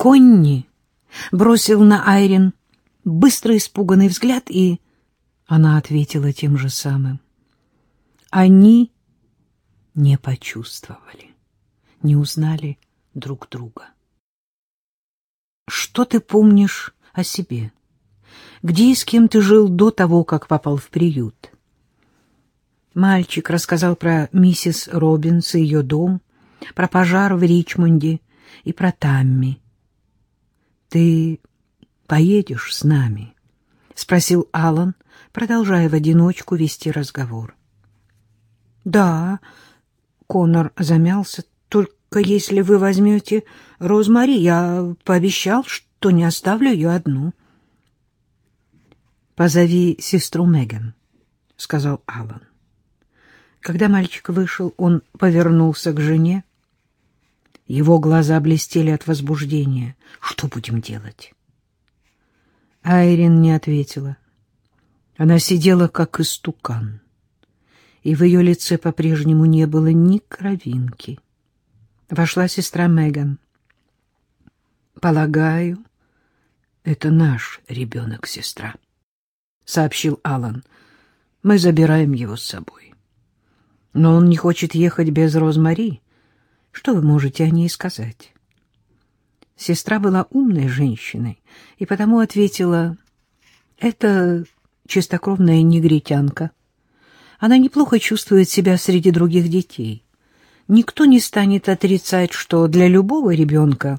Конни бросил на Айрин быстрый испуганный взгляд, и она ответила тем же самым. Они не почувствовали, не узнали друг друга. Что ты помнишь о себе? Где и с кем ты жил до того, как попал в приют? Мальчик рассказал про миссис Робинс и ее дом, про пожар в Ричмонде и про Тамми. Ты поедешь с нами? — спросил Алан, продолжая в одиночку вести разговор. — Да, — Конор замялся, — только если вы возьмете Розмари, я пообещал, что не оставлю ее одну. — Позови сестру Меган, — сказал Алан. Когда мальчик вышел, он повернулся к жене. Его глаза блестели от возбуждения. «Что будем делать?» Айрин не ответила. Она сидела, как истукан, и в ее лице по-прежнему не было ни кровинки. Вошла сестра Меган. «Полагаю, это наш ребенок, сестра», — сообщил Алан. «Мы забираем его с собой». Но он не хочет ехать без Розмари. Что вы можете о ней сказать? Сестра была умной женщиной и потому ответила, «Это чистокровная негритянка. Она неплохо чувствует себя среди других детей. Никто не станет отрицать, что для любого ребенка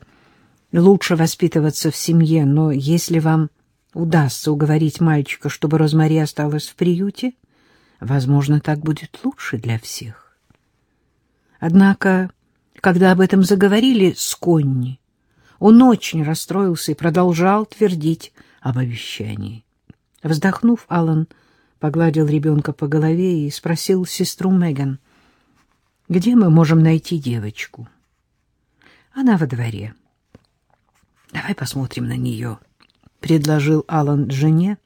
лучше воспитываться в семье, но если вам удастся уговорить мальчика, чтобы Розмари осталась в приюте, — Возможно, так будет лучше для всех. Однако, когда об этом заговорили с Конни, он очень расстроился и продолжал твердить об обещании. Вздохнув, Алан погладил ребенка по голове и спросил сестру Меган, где мы можем найти девочку. Она во дворе. Давай посмотрим на нее, — предложил Алан жене.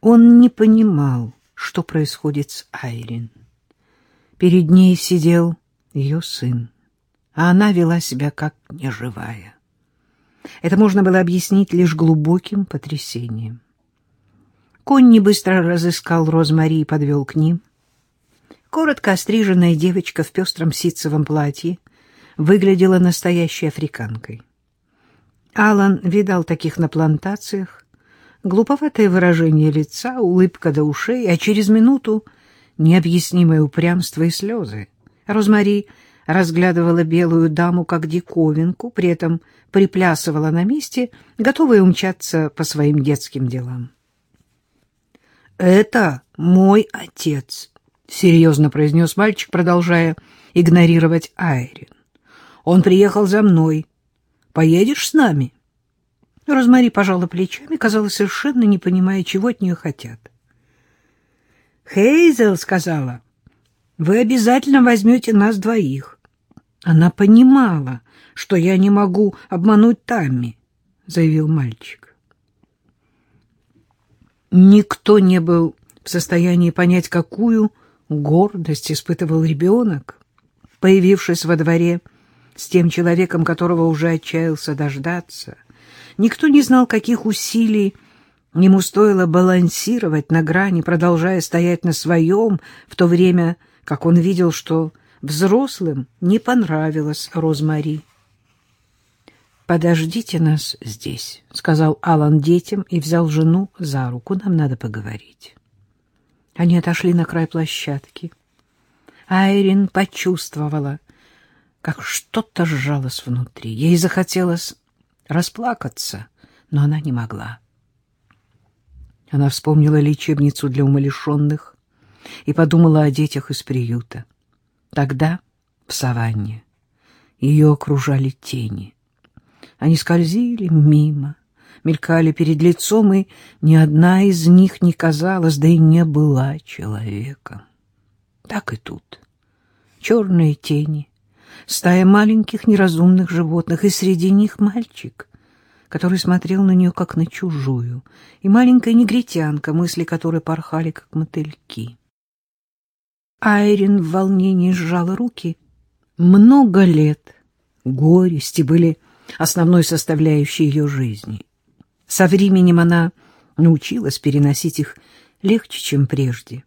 Он не понимал, что происходит с Айрин. Перед ней сидел ее сын, а она вела себя как неживая. Это можно было объяснить лишь глубоким потрясением. Конни быстро разыскал Розмари и подвел к ним. Коротко остриженная девочка в пестром ситцевом платье выглядела настоящей африканкой. Алан видал таких на плантациях, глуповатое выражение лица, улыбка до ушей, а через минуту необъяснимое упрямство и слезы. Розмари разглядывала белую даму как диковинку, при этом приплясывала на месте, готовая умчаться по своим детским делам. «Это мой отец», — серьезно произнес мальчик, продолжая игнорировать Айрин. «Он приехал за мной. Поедешь с нами?» Розмари пожала плечами, казалось, совершенно не понимая, чего от нее хотят. Хейзел сказала, вы обязательно возьмете нас двоих. Она понимала, что я не могу обмануть Тамми, заявил мальчик. Никто не был в состоянии понять, какую гордость испытывал ребенок, появившись во дворе с тем человеком, которого уже отчаялся дождаться — Никто не знал, каких усилий ему стоило балансировать на грани, продолжая стоять на своем, в то время как он видел, что взрослым не понравилась Розмари. «Подождите нас здесь», — сказал Алан детям и взял жену за руку. «Нам надо поговорить». Они отошли на край площадки. Айрин почувствовала, как что-то сжалось внутри. Ей захотелось расплакаться, но она не могла. Она вспомнила лечебницу для умалишенных и подумала о детях из приюта. Тогда, в саванне, ее окружали тени. Они скользили мимо, мелькали перед лицом, и ни одна из них не казалась, да и не была человеком. Так и тут. Черные тени, стая маленьких неразумных животных, и среди них мальчик, который смотрел на нее как на чужую, и маленькая негритянка, мысли которой порхали как мотыльки. Айрин в волнении сжала руки. Много лет горести были основной составляющей ее жизни. Со временем она научилась переносить их легче, чем прежде.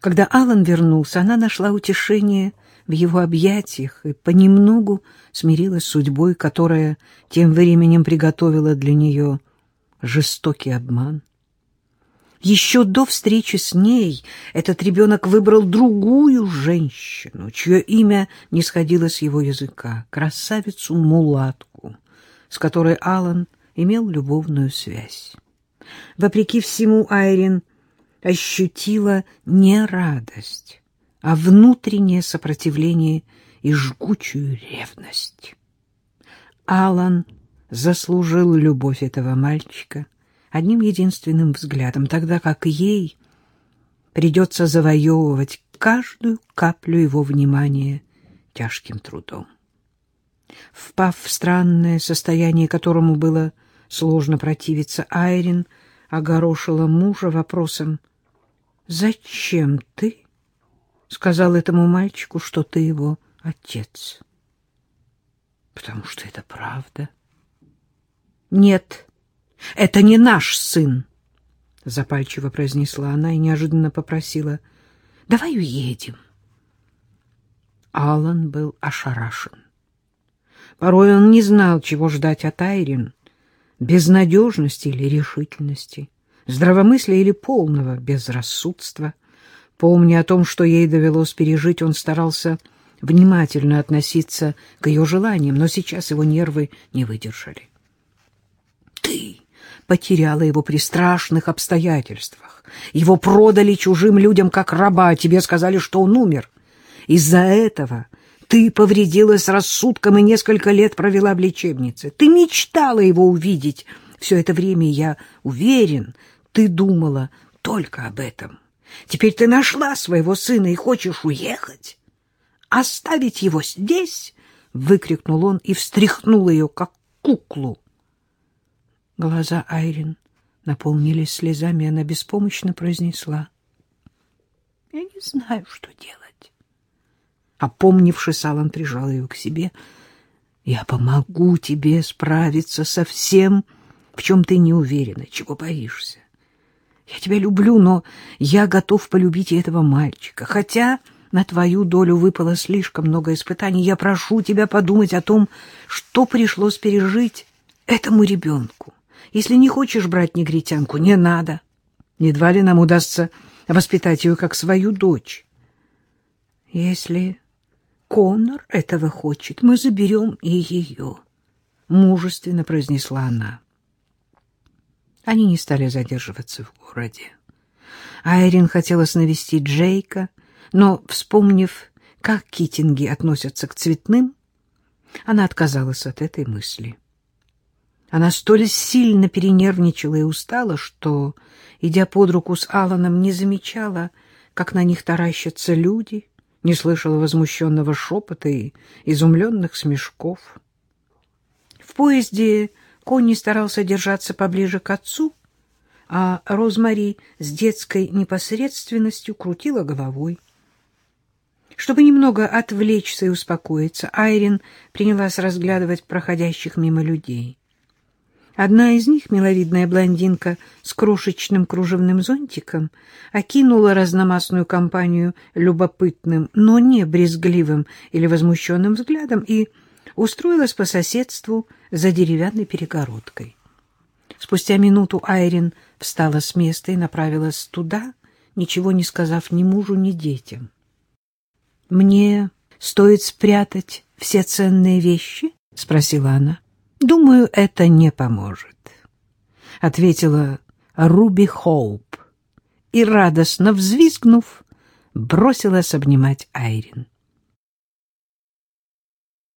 Когда Алан вернулся, она нашла утешение в его объятиях и понемногу смирилась с судьбой, которая тем временем приготовила для нее жестокий обман. Еще до встречи с ней этот ребенок выбрал другую женщину, чье имя не сходило с его языка, красавицу-мулатку, с которой Алан имел любовную связь. Вопреки всему Айрин ощутила не радость, а внутреннее сопротивление и жгучую ревность. Алан заслужил любовь этого мальчика одним единственным взглядом, тогда как ей придется завоевывать каждую каплю его внимания тяжким трудом. Впав в странное состояние, которому было сложно противиться, Айрин огорошила мужа вопросом «Зачем ты?» сказал этому мальчику, что ты его отец. Потому что это правда. Нет, это не наш сын, запальчиво произнесла она и неожиданно попросила: "Давай уедем". Алан был ошарашен. Порой он не знал, чего ждать от Айрин: безнадежности или решительности, здравомыслия или полного безрассудства. Помня о том, что ей довелось пережить, он старался внимательно относиться к ее желаниям, но сейчас его нервы не выдержали. «Ты потеряла его при страшных обстоятельствах. Его продали чужим людям как раба, а тебе сказали, что он умер. Из-за этого ты повредилась рассудком и несколько лет провела в лечебнице. Ты мечтала его увидеть. Все это время, я уверен, ты думала только об этом. Теперь ты нашла своего сына и хочешь уехать? Оставить его здесь? — выкрикнул он и встряхнул ее, как куклу. Глаза Айрин наполнились слезами, она беспомощно произнесла. — Я не знаю, что делать. Опомнившись, Алан прижал ее к себе. — Я помогу тебе справиться со всем, в чем ты не уверена, чего боишься. Я тебя люблю, но я готов полюбить и этого мальчика. Хотя на твою долю выпало слишком много испытаний, я прошу тебя подумать о том, что пришлось пережить этому ребенку. Если не хочешь брать негритянку, не надо. Едва ли нам удастся воспитать ее как свою дочь. Если Коннор этого хочет, мы заберем и ее, — мужественно произнесла она. Они не стали задерживаться в городе. Айрин хотелось навестить Джейка, но, вспомнив, как китинги относятся к цветным, она отказалась от этой мысли. Она столь сильно перенервничала и устала, что, идя под руку с Аланом, не замечала, как на них таращатся люди, не слышала возмущенного шепота и изумленных смешков. В поезде Конни старался держаться поближе к отцу, а Розмари с детской непосредственностью крутила головой. Чтобы немного отвлечься и успокоиться, Айрин принялась разглядывать проходящих мимо людей. Одна из них, миловидная блондинка с крошечным кружевным зонтиком, окинула разномастную компанию любопытным, но не брезгливым или возмущенным взглядом и устроилась по соседству за деревянной перегородкой. Спустя минуту Айрин встала с места и направилась туда, ничего не сказав ни мужу, ни детям. — Мне стоит спрятать все ценные вещи? — спросила она. — Думаю, это не поможет, — ответила Руби Хоуп и, радостно взвизгнув, бросилась обнимать Айрин.